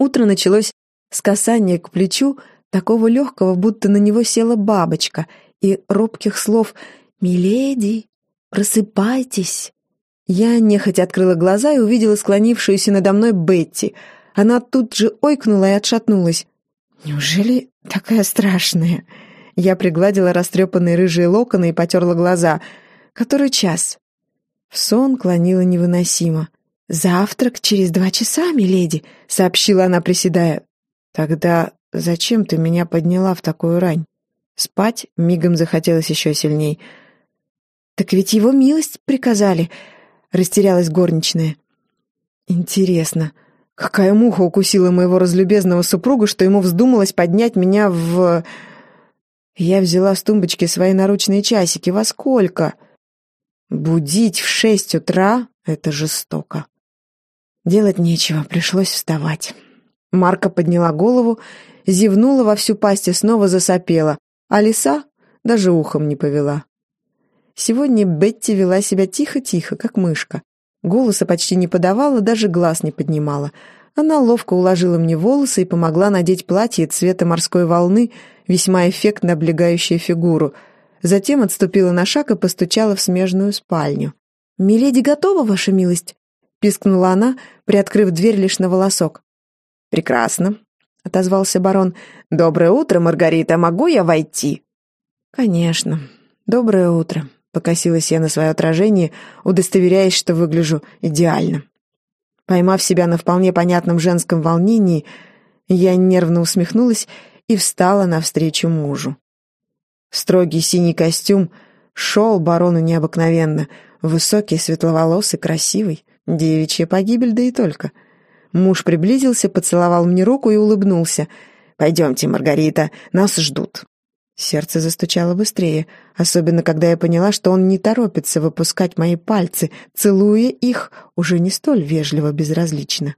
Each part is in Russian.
Утро началось с касания к плечу, такого легкого, будто на него села бабочка, и робких слов «Миледи, просыпайтесь!» Я нехотя открыла глаза и увидела склонившуюся надо мной Бетти. Она тут же ойкнула и отшатнулась. «Неужели такая страшная?» Я пригладила растрепанные рыжие локоны и потерла глаза. «Который час?» В сон клонила невыносимо. «Завтрак через два часа, миледи», — сообщила она, приседая. «Тогда зачем ты меня подняла в такую рань?» Спать мигом захотелось еще сильней. «Так ведь его милость приказали», — растерялась горничная. «Интересно, какая муха укусила моего разлюбезного супруга, что ему вздумалось поднять меня в...» Я взяла с тумбочки свои наручные часики. Во сколько? Будить в шесть утра — это жестоко. Делать нечего, пришлось вставать. Марка подняла голову, зевнула во всю пасть и снова засопела а лиса даже ухом не повела. Сегодня Бетти вела себя тихо-тихо, как мышка. Голоса почти не подавала, даже глаз не поднимала. Она ловко уложила мне волосы и помогла надеть платье цвета морской волны, весьма эффектно облегающее фигуру. Затем отступила на шаг и постучала в смежную спальню. «Миледи готова, ваша милость?» — пискнула она, приоткрыв дверь лишь на волосок. «Прекрасно. — отозвался барон. «Доброе утро, Маргарита, могу я войти?» «Конечно. Доброе утро», — покосилась я на свое отражение, удостоверяясь, что выгляжу идеально. Поймав себя на вполне понятном женском волнении, я нервно усмехнулась и встала навстречу мужу. Строгий синий костюм шел барону необыкновенно, высокий, светловолосый, красивый, девичья погибель, да и только — Муж приблизился, поцеловал мне руку и улыбнулся. «Пойдемте, Маргарита, нас ждут». Сердце застучало быстрее, особенно когда я поняла, что он не торопится выпускать мои пальцы, целуя их уже не столь вежливо безразлично.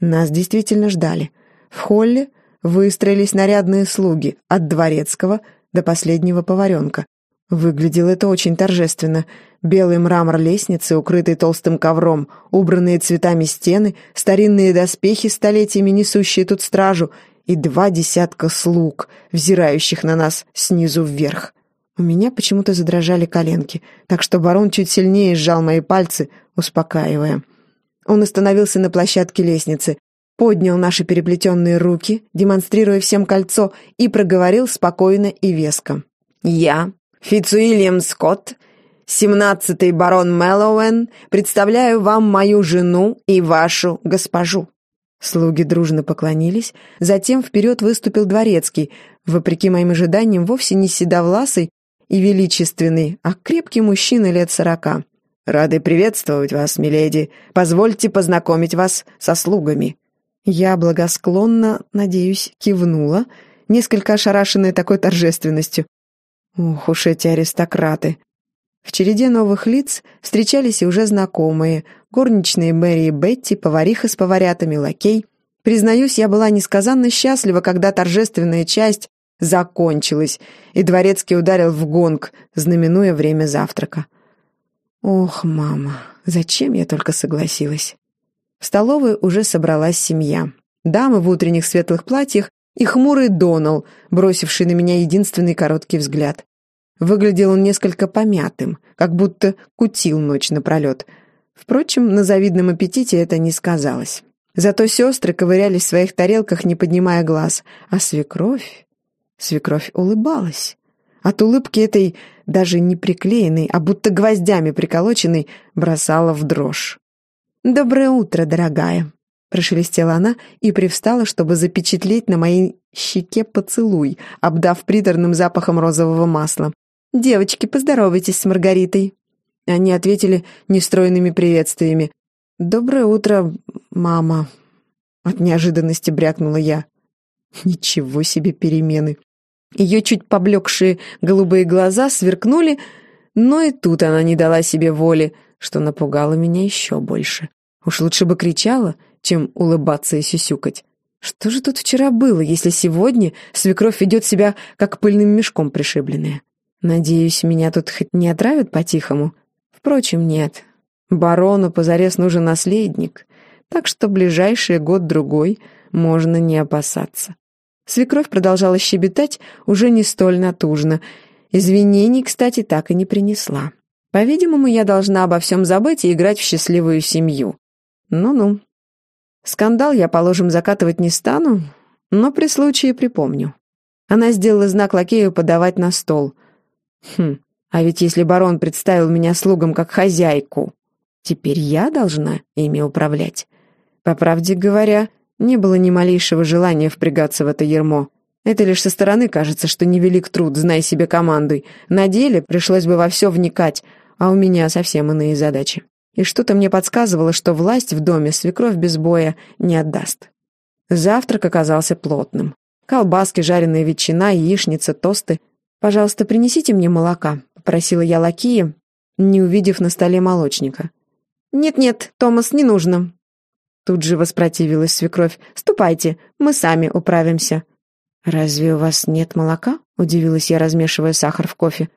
Нас действительно ждали. В холле выстроились нарядные слуги, от дворецкого до последнего поваренка. Выглядело это очень торжественно. Белый мрамор лестницы, укрытый толстым ковром, убранные цветами стены, старинные доспехи, столетиями несущие тут стражу, и два десятка слуг, взирающих на нас снизу вверх. У меня почему-то задрожали коленки, так что барон чуть сильнее сжал мои пальцы, успокаивая. Он остановился на площадке лестницы, поднял наши переплетенные руки, демонстрируя всем кольцо, и проговорил спокойно и веско. «Я, Фицуильям Скотт, семнадцатый барон Мэллоуэн, представляю вам мою жену и вашу госпожу». Слуги дружно поклонились, затем вперед выступил дворецкий, вопреки моим ожиданиям, вовсе не седовласый и величественный, а крепкий мужчина лет сорока. «Рады приветствовать вас, миледи. Позвольте познакомить вас со слугами». Я благосклонно, надеюсь, кивнула, несколько ошарашенная такой торжественностью. Ух уж эти аристократы. В череде новых лиц встречались и уже знакомые. Горничные Мэри и Бетти, повариха с поварятами, лакей. Признаюсь, я была несказанно счастлива, когда торжественная часть закончилась, и дворецкий ударил в гонг, знаменуя время завтрака. Ох, мама, зачем я только согласилась? В столовой уже собралась семья. Дамы в утренних светлых платьях и хмурый Донал, бросивший на меня единственный короткий взгляд. Выглядел он несколько помятым, как будто кутил ночь напролет. Впрочем, на завидном аппетите это не сказалось. Зато сестры ковырялись в своих тарелках, не поднимая глаз, а свекровь... Свекровь улыбалась. От улыбки этой, даже не приклеенной, а будто гвоздями приколоченной, бросала в дрожь. «Доброе утро, дорогая!» Прошелестела она и привстала, чтобы запечатлеть на моей щеке поцелуй, обдав приторным запахом розового масла. «Девочки, поздоровайтесь с Маргаритой». Они ответили нестройными приветствиями. «Доброе утро, мама», — от неожиданности брякнула я. Ничего себе перемены. Ее чуть поблекшие голубые глаза сверкнули, но и тут она не дала себе воли, что напугало меня еще больше. Уж лучше бы кричала, чем улыбаться и сюсюкать. Что же тут вчера было, если сегодня свекровь ведет себя как пыльным мешком пришибленная? Надеюсь, меня тут хоть не отравят по-тихому? Впрочем, нет. Барону позарез нужен наследник, так что ближайший год-другой можно не опасаться. Свекровь продолжала щебетать уже не столь натужно. Извинений, кстати, так и не принесла. По-видимому, я должна обо всем забыть и играть в счастливую семью. Ну-ну. Скандал я, положим, закатывать не стану, но при случае припомню. Она сделала знак лакею подавать на стол. Хм, а ведь если барон представил меня слугам как хозяйку, теперь я должна ими управлять. По правде говоря, не было ни малейшего желания впрягаться в это ермо. Это лишь со стороны кажется, что невелик труд, знай себе командуй. На деле пришлось бы во все вникать, а у меня совсем иные задачи. И что-то мне подсказывало, что власть в доме свекровь без боя не отдаст. Завтрак оказался плотным. Колбаски, жареная ветчина, яичница, тосты. «Пожалуйста, принесите мне молока», — попросила я лакея, не увидев на столе молочника. «Нет-нет, Томас, не нужно». Тут же воспротивилась свекровь. «Ступайте, мы сами управимся». «Разве у вас нет молока?» — удивилась я, размешивая сахар в кофе.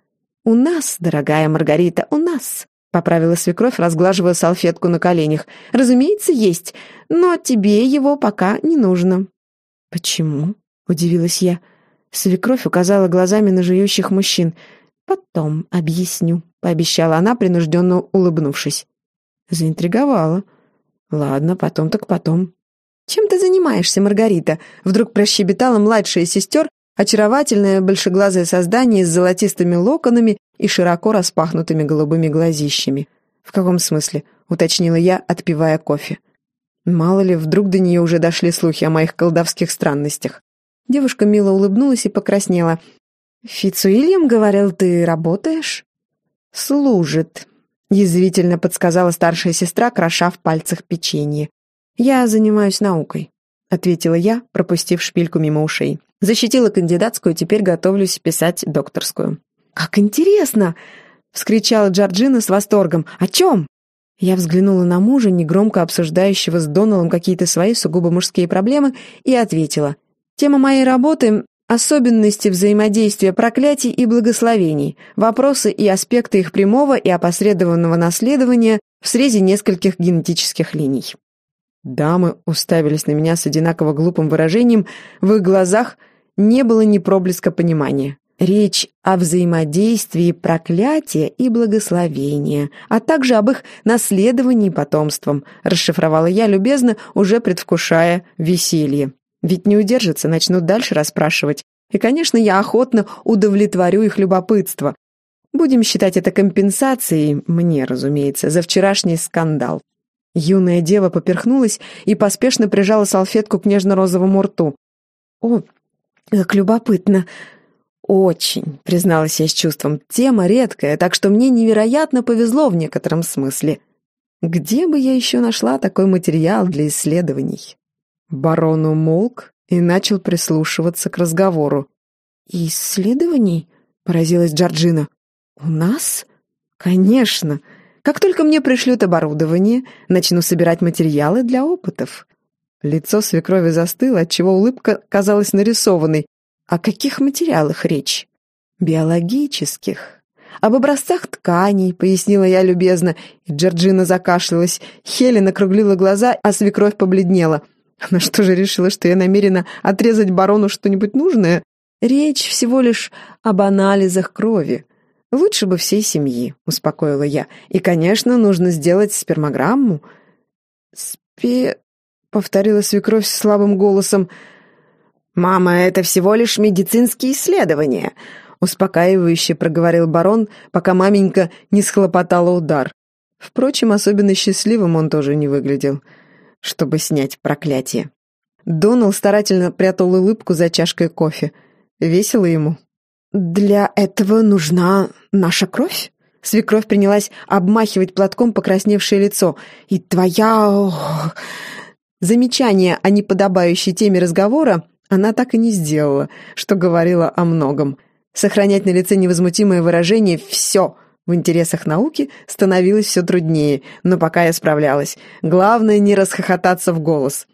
«У нас, дорогая Маргарита, у нас», — поправила свекровь, разглаживая салфетку на коленях. «Разумеется, есть, но тебе его пока не нужно». «Почему?» Удивилась я. Свекровь указала глазами на жующих мужчин. «Потом объясню», — пообещала она, принужденно улыбнувшись. Заинтриговала. «Ладно, потом так потом». «Чем ты занимаешься, Маргарита?» Вдруг прощебетала младшая сестер, очаровательное большеглазое создание с золотистыми локонами и широко распахнутыми голубыми глазищами. «В каком смысле?» — уточнила я, отпивая кофе. Мало ли, вдруг до нее уже дошли слухи о моих колдовских странностях. Девушка мило улыбнулась и покраснела. «Фицуильям, говорил, ты работаешь?» «Служит», — язвительно подсказала старшая сестра, кроша в пальцах печенье. «Я занимаюсь наукой», — ответила я, пропустив шпильку мимо ушей. «Защитила кандидатскую, теперь готовлюсь писать докторскую». «Как интересно!» — вскричала Джорджина с восторгом. «О чем?» Я взглянула на мужа, негромко обсуждающего с Доналом какие-то свои сугубо мужские проблемы, и ответила — Тема моей работы – особенности взаимодействия проклятий и благословений, вопросы и аспекты их прямого и опосредованного наследования в срезе нескольких генетических линий. Дамы уставились на меня с одинаково глупым выражением, в их глазах не было ни проблеска понимания. Речь о взаимодействии проклятия и благословения, а также об их наследовании потомством, расшифровала я любезно, уже предвкушая веселье. Ведь не удержатся, начнут дальше расспрашивать. И, конечно, я охотно удовлетворю их любопытство. Будем считать это компенсацией, мне, разумеется, за вчерашний скандал. Юная дева поперхнулась и поспешно прижала салфетку к нежно-розовому рту. «О, как любопытно!» «Очень», — призналась я с чувством. «Тема редкая, так что мне невероятно повезло в некотором смысле. Где бы я еще нашла такой материал для исследований?» Барон умолк и начал прислушиваться к разговору. «Исследований?» — поразилась Джорджина. «У нас?» «Конечно. Как только мне пришлют оборудование, начну собирать материалы для опытов». Лицо свекрови застыло, отчего улыбка казалась нарисованной. О каких материалах речь? Биологических. Об образцах тканей, пояснила я любезно, и Джорджина закашлялась. Хелен округлила глаза, а свекровь побледнела — она что же решила, что я намерена отрезать барону что-нибудь нужное? Речь всего лишь об анализах крови. Лучше бы всей семьи, успокоила я. И, конечно, нужно сделать спермограмму. Спе... повторила свекровь слабым голосом. «Мама, это всего лишь медицинские исследования», успокаивающе проговорил барон, пока маменька не схлопотала удар. Впрочем, особенно счастливым он тоже не выглядел чтобы снять проклятие. Донал старательно прятал улыбку за чашкой кофе. Весело ему. «Для этого нужна наша кровь?» Свекровь принялась обмахивать платком покрасневшее лицо. «И твоя...» Замечание о неподобающей теме разговора она так и не сделала, что говорила о многом. Сохранять на лице невозмутимое выражение «все», в интересах науки становилось все труднее, но пока я справлялась. Главное не расхохотаться в голос.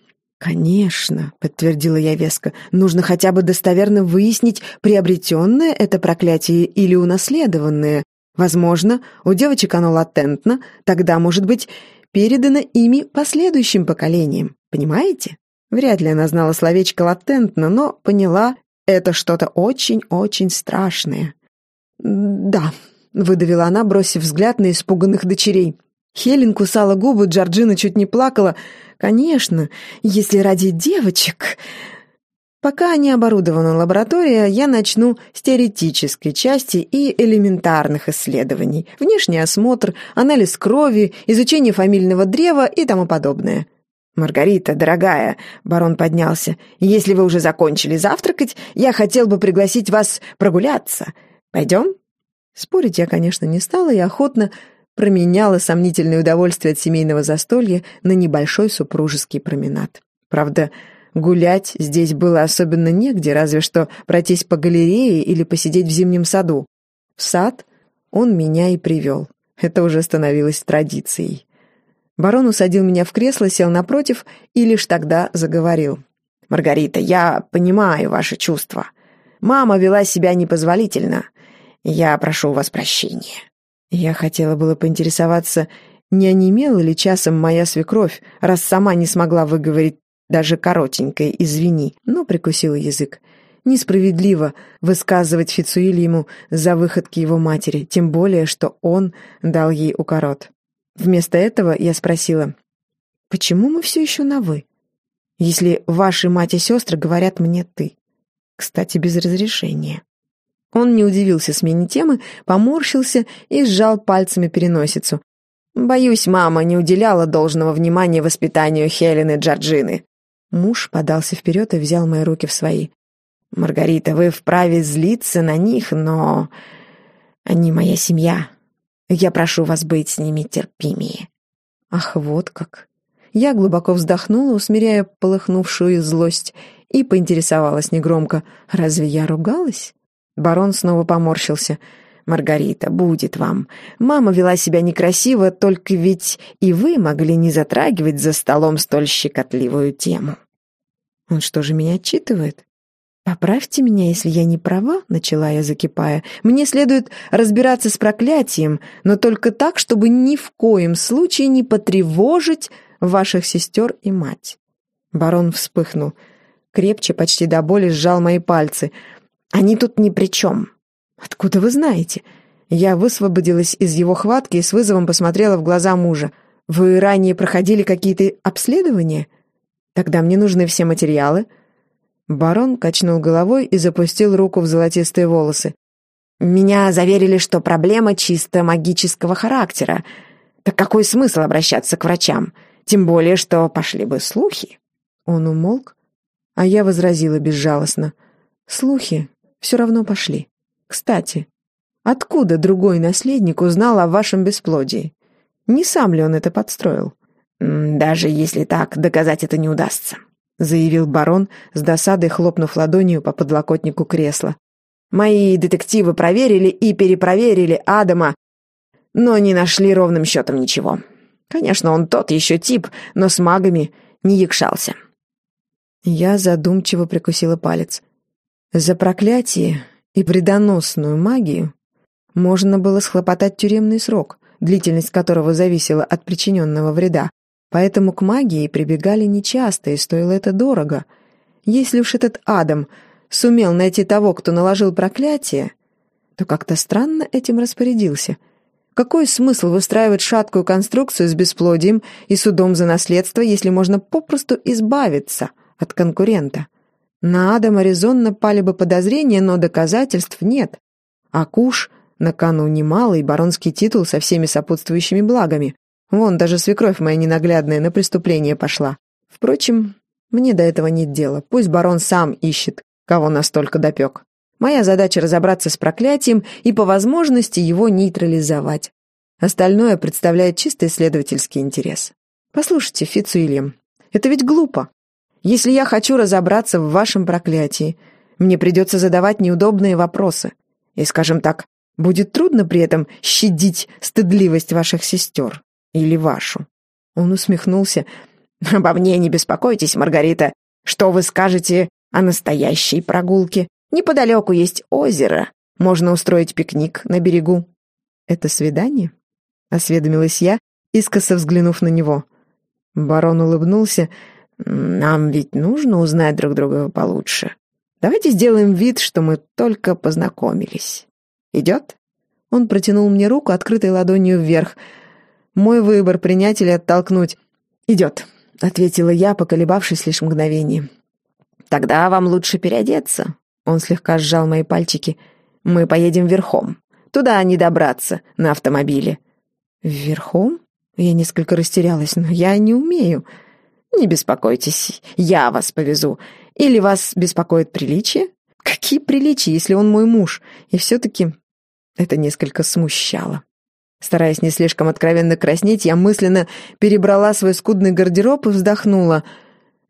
«Конечно», — подтвердила я веско, — «нужно хотя бы достоверно выяснить, приобретенное это проклятие или унаследованное. Возможно, у девочек оно латентно, тогда, может быть, передано ими последующим поколениям. Понимаете?» Вряд ли она знала словечко латентно, но поняла, это что-то очень-очень страшное. «Да», — выдавила она, бросив взгляд на испуганных дочерей. Хелен кусала губы, Джорджина чуть не плакала. «Конечно, если ради девочек...» Пока не оборудована лаборатория, я начну с теоретической части и элементарных исследований. Внешний осмотр, анализ крови, изучение фамильного древа и тому подобное. «Маргарита, дорогая», — барон поднялся, — «если вы уже закончили завтракать, я хотел бы пригласить вас прогуляться. Пойдем?» Спорить я, конечно, не стала и охотно променяла сомнительное удовольствие от семейного застолья на небольшой супружеский променад. Правда, гулять здесь было особенно негде, разве что пройтись по галерее или посидеть в зимнем саду. В сад он меня и привел. Это уже становилось традицией. Барон усадил меня в кресло, сел напротив и лишь тогда заговорил. «Маргарита, я понимаю ваши чувства. Мама вела себя непозволительно. Я прошу у вас прощения». Я хотела было поинтересоваться, не онемела ли часом моя свекровь, раз сама не смогла выговорить даже коротенькое «извини», но прикусила язык. Несправедливо высказывать Фицуильему за выходки его матери, тем более, что он дал ей укорот. Вместо этого я спросила, «Почему мы все еще на «вы», если ваши мать и сестры говорят мне «ты»? Кстати, без разрешения». Он не удивился смене темы, поморщился и сжал пальцами переносицу. «Боюсь, мама не уделяла должного внимания воспитанию Хелены Джорджины». Муж подался вперед и взял мои руки в свои. «Маргарита, вы вправе злиться на них, но... Они моя семья. Я прошу вас быть с ними терпимее». Ах, вот как. Я глубоко вздохнула, усмиряя полыхнувшую злость, и поинтересовалась негромко, «Разве я ругалась?» Барон снова поморщился. «Маргарита, будет вам. Мама вела себя некрасиво, только ведь и вы могли не затрагивать за столом столь щекотливую тему». «Он что же меня отчитывает?» «Поправьте меня, если я не права», — начала я, закипая. «Мне следует разбираться с проклятием, но только так, чтобы ни в коем случае не потревожить ваших сестер и мать». Барон вспыхнул. Крепче, почти до боли сжал мои пальцы. «Они тут ни при чем». «Откуда вы знаете?» Я высвободилась из его хватки и с вызовом посмотрела в глаза мужа. «Вы ранее проходили какие-то обследования? Тогда мне нужны все материалы». Барон качнул головой и запустил руку в золотистые волосы. «Меня заверили, что проблема чисто магического характера. Так какой смысл обращаться к врачам? Тем более, что пошли бы слухи». Он умолк, а я возразила безжалостно. «Слухи все равно пошли. Кстати, откуда другой наследник узнал о вашем бесплодии? Не сам ли он это подстроил?» «Даже если так, доказать это не удастся», — заявил барон, с досадой хлопнув ладонью по подлокотнику кресла. «Мои детективы проверили и перепроверили Адама, но не нашли ровным счетом ничего. Конечно, он тот еще тип, но с магами не якшался». Я задумчиво прикусила палец. За проклятие и предоносную магию можно было схлопотать тюремный срок, длительность которого зависела от причиненного вреда, Поэтому к магии прибегали нечасто, и стоило это дорого. Если уж этот Адам сумел найти того, кто наложил проклятие, то как-то странно этим распорядился. Какой смысл выстраивать шаткую конструкцию с бесплодием и судом за наследство, если можно попросту избавиться от конкурента? На Адама резонно пали бы подозрения, но доказательств нет. А Куш на кону немалый баронский титул со всеми сопутствующими благами. Вон, даже свекровь моя ненаглядная на преступление пошла. Впрочем, мне до этого нет дела. Пусть барон сам ищет, кого настолько допек. Моя задача разобраться с проклятием и по возможности его нейтрализовать. Остальное представляет чисто исследовательский интерес. Послушайте, Фицуильям, это ведь глупо. Если я хочу разобраться в вашем проклятии, мне придется задавать неудобные вопросы. И, скажем так, будет трудно при этом щадить стыдливость ваших сестер. Или вашу?» Он усмехнулся. «Обо мне не беспокойтесь, Маргарита. Что вы скажете о настоящей прогулке? Неподалеку есть озеро. Можно устроить пикник на берегу». «Это свидание?» — осведомилась я, искоса взглянув на него. Барон улыбнулся, Нам ведь нужно узнать друг друга получше. Давайте сделаем вид, что мы только познакомились. Идет?» Он протянул мне руку, открытой ладонью вверх. Мой выбор — принять или оттолкнуть. «Идет», — ответила я, поколебавшись лишь мгновение. «Тогда вам лучше переодеться». Он слегка сжал мои пальчики. «Мы поедем верхом. Туда не добраться, на автомобиле». «Верхом?» Я несколько растерялась, но я не умею. «Не беспокойтесь, я вас повезу. Или вас беспокоит приличие?» «Какие приличия, если он мой муж?» И все-таки это несколько смущало. Стараясь не слишком откровенно краснеть, я мысленно перебрала свой скудный гардероб и вздохнула.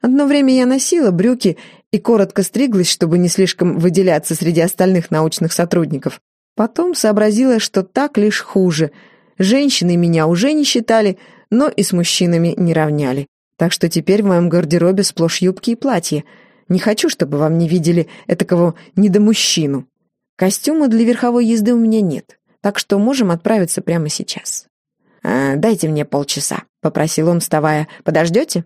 Одно время я носила брюки и коротко стриглась, чтобы не слишком выделяться среди остальных научных сотрудников. Потом сообразила, что так лишь хуже. Женщины меня уже не считали, но и с мужчинами не равняли. Так что теперь в моем гардеробе сплошь юбки и платья. Не хочу, чтобы вам не видели этакого недомужчину. Костюма для верховой езды у меня нет, так что можем отправиться прямо сейчас. «А, «Дайте мне полчаса», — попросил он, вставая. «Подождете?»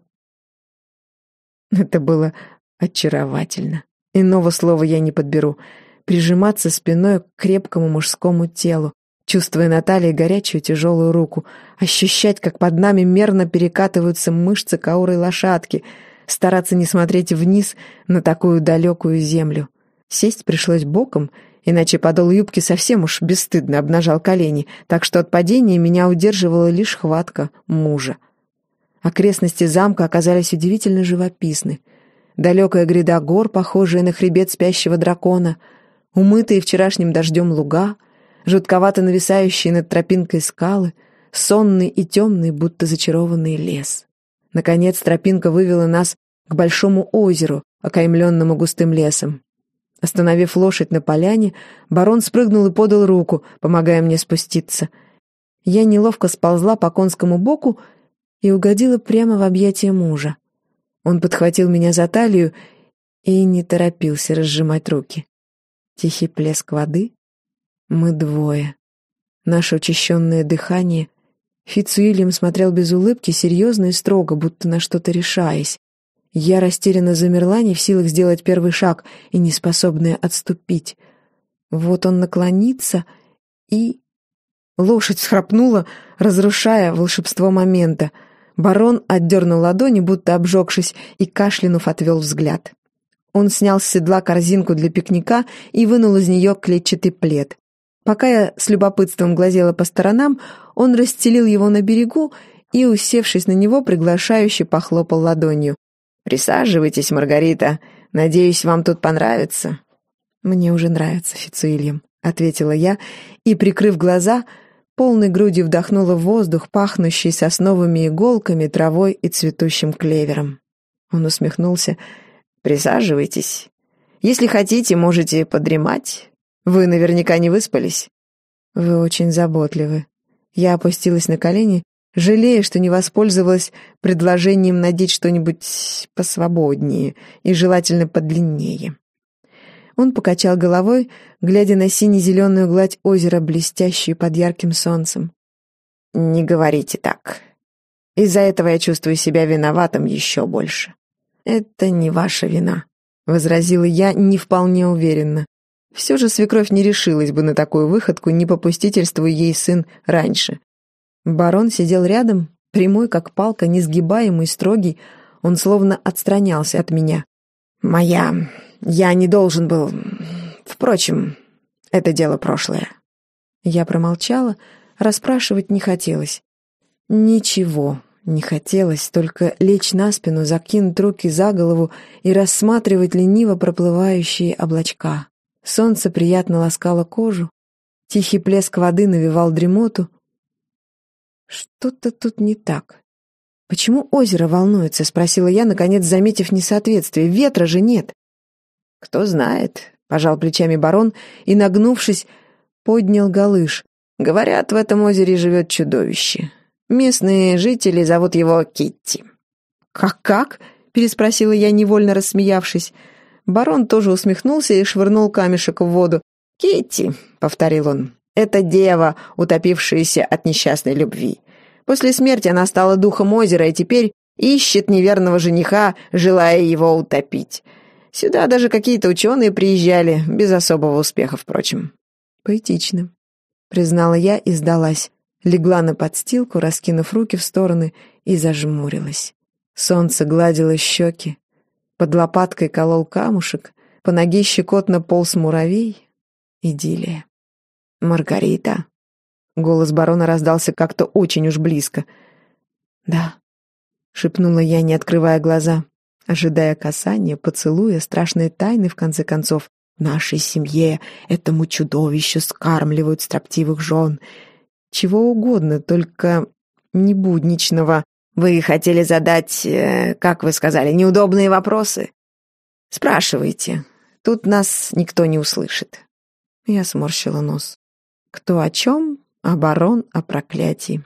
Это было очаровательно. Иного слова я не подберу. Прижиматься спиной к крепкому мужскому телу, чувствуя на горячую тяжелую руку, ощущать, как под нами мерно перекатываются мышцы каурой лошадки, стараться не смотреть вниз на такую далекую землю. Сесть пришлось боком — иначе подол юбки совсем уж бесстыдно обнажал колени, так что от падения меня удерживала лишь хватка мужа. Окрестности замка оказались удивительно живописны. Далекая гряда гор, похожая на хребет спящего дракона, умытые вчерашним дождем луга, жутковато нависающие над тропинкой скалы, сонный и темный, будто зачарованный лес. Наконец тропинка вывела нас к большому озеру, окаймленному густым лесом. Остановив лошадь на поляне, барон спрыгнул и подал руку, помогая мне спуститься. Я неловко сползла по конскому боку и угодила прямо в объятия мужа. Он подхватил меня за талию и не торопился разжимать руки. Тихий плеск воды. Мы двое. Наше учащенное дыхание. Фицуильям смотрел без улыбки, серьезно и строго, будто на что-то решаясь. Я растерянно замерла, не в силах сделать первый шаг и не способная отступить. Вот он наклонится и... Лошадь схрапнула, разрушая волшебство момента. Барон отдернул ладони, будто обжегшись, и, кашлянув, отвел взгляд. Он снял с седла корзинку для пикника и вынул из нее клетчатый плед. Пока я с любопытством глазела по сторонам, он расстелил его на берегу и, усевшись на него, приглашающе похлопал ладонью. «Присаживайтесь, Маргарита. Надеюсь, вам тут понравится». «Мне уже нравится, Фицуильям», — ответила я и, прикрыв глаза, полной грудью вдохнула воздух, пахнущий сосновыми иголками, травой и цветущим клевером. Он усмехнулся. «Присаживайтесь. Если хотите, можете подремать. Вы наверняка не выспались». «Вы очень заботливы». Я опустилась на колени жалея, что не воспользовалась предложением надеть что-нибудь посвободнее и желательно подлиннее. Он покачал головой, глядя на сине-зеленую гладь озера, блестящую под ярким солнцем. «Не говорите так. Из-за этого я чувствую себя виноватым еще больше». «Это не ваша вина», — возразила я не вполне уверенно. Все же свекровь не решилась бы на такую выходку, не попустительствуя ей сын раньше. Барон сидел рядом, прямой, как палка, несгибаемый, строгий. Он словно отстранялся от меня. «Моя... Я не должен был... Впрочем, это дело прошлое». Я промолчала, расспрашивать не хотелось. Ничего не хотелось, только лечь на спину, закинуть руки за голову и рассматривать лениво проплывающие облачка. Солнце приятно ласкало кожу, тихий плеск воды навевал дремоту, что-то тут не так. «Почему озеро волнуется?» — спросила я, наконец заметив несоответствие. «Ветра же нет». «Кто знает», — пожал плечами барон и, нагнувшись, поднял галыш. «Говорят, в этом озере живет чудовище. Местные жители зовут его Китти». «Как-как?» — переспросила я, невольно рассмеявшись. Барон тоже усмехнулся и швырнул камешек в воду. «Китти», — повторил он, это дева, утопившаяся от несчастной любви. После смерти она стала духом озера, и теперь Ищет неверного жениха, желая его утопить. Сюда даже какие-то ученые приезжали, без особого успеха, впрочем. Поэтично, признала я и сдалась. Легла на подстилку, раскинув руки в стороны, и зажмурилась. Солнце гладило щеки. Под лопаткой колол камушек, по ноге щекотно полз муравей. Идиллия. «Маргарита?» Голос барона раздался как-то очень уж близко. «Да», — шепнула я, не открывая глаза, ожидая касания, поцелуя, страшной тайны, в конце концов. «Нашей семье, этому чудовищу скармливают строптивых жен. Чего угодно, только не будничного. Вы хотели задать, э, как вы сказали, неудобные вопросы? Спрашивайте. Тут нас никто не услышит». Я сморщила нос. «Кто о чем?» барон о проклятии.